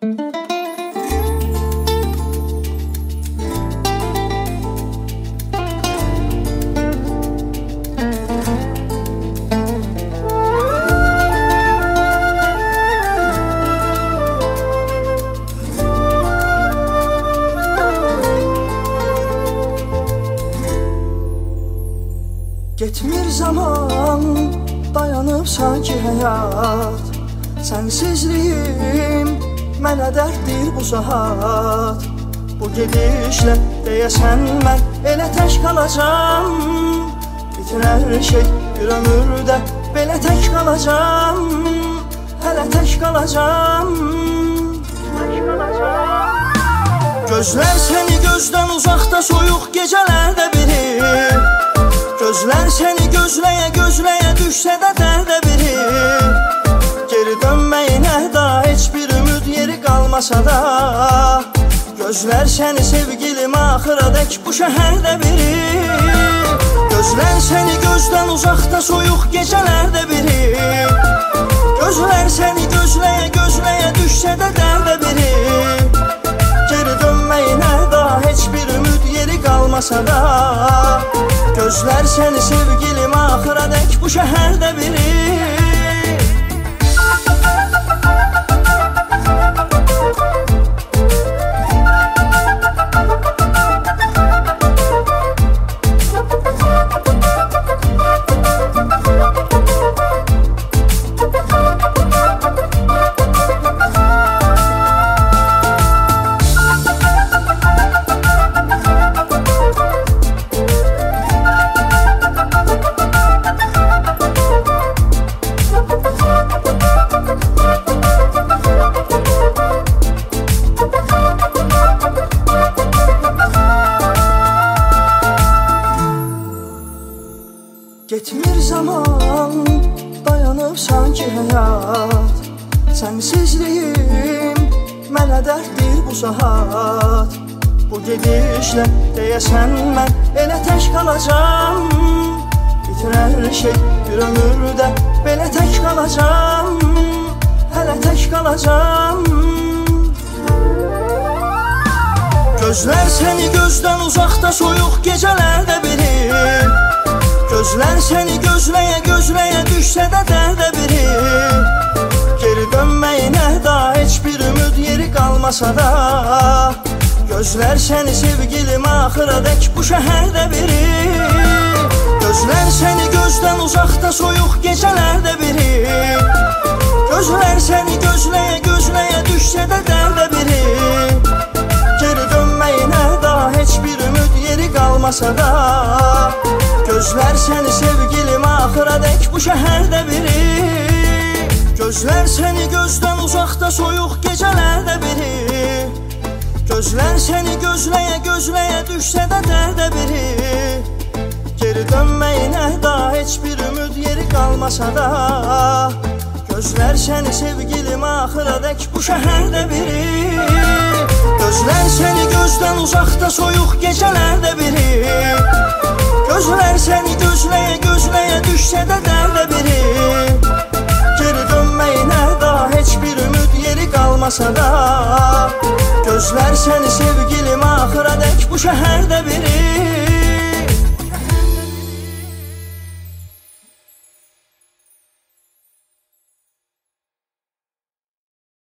Getmir zaman dayanıb sanki həyat Sənsizliyim mənə dərddir bu saat. Bu gedişlə deyəsən mən elə tək qalacam Bitirər şey bir ömürdə belə tək qalacam Hələ tək qalacam Gözlər səni gözdən uzaqda soyuq gecələrdə bilir. Gözlər səni gözləyə gözləyə düşsə də dərdə biri qalmasa da. Gözlər səni sevgilim axıra dək bu şəhərdə biri. Gözlər səni gözdən uzaqda soyuq gecələrdə biri. Gözlər səni gözləyə gözləyə düşsə də dərdə biri. Geri dönməyinə da heç bir ümid yeri qalmasa da. Gözlər səni sevgilim axıra dək bu şəhərdə biri Getmir zaman dayanıb sanki həyat Sənsizliyim mənə dərddir bu saat Bu gedişlə deyəsən mən elə tək qalacam Bitirər şey bir ömürdə belə tək qalacam Hələ tək qalacam Gözlər səni gözdən uzaqda soyuq gecələrdə bilir gözləyə düşsə də dərdə biri. Geri dönməyinə da heç bir ümid yeri qalmasa da. Gözlər səni sevgilim axıra dək bu şəhərdə biri. Gözlər səni gözdən uzaqda soyuq gecələrdə biri. Gözlər səni gözləyə gözləyə düşsə də dərdə biri. Geri dönməyinə da heç bir ümid yeri qalmasa da. Gözlər səni sevgilim axıra dək bu şəhərdə biri. Gözlər səni gözdən uzaqda soyuq gecələrdə biri. Gözlər səni gözləyə gözləyə düşsə də dərdə biri. Geri dönməyinə da heç bir ümid yeri qalmasa da. Gözlər səni sevgilim axıra dək bu şəhərdə biri. Gözlər səni gözdən uzaqda soyuq gecələrdə biri Gözlər səni gözləyə gözləyə düşsə də dərdə biri Geri dönməyinə da heç bir ümid yeri qalmasa da. Gözlər səni sevgilim axıra dək bu şəhərdə biri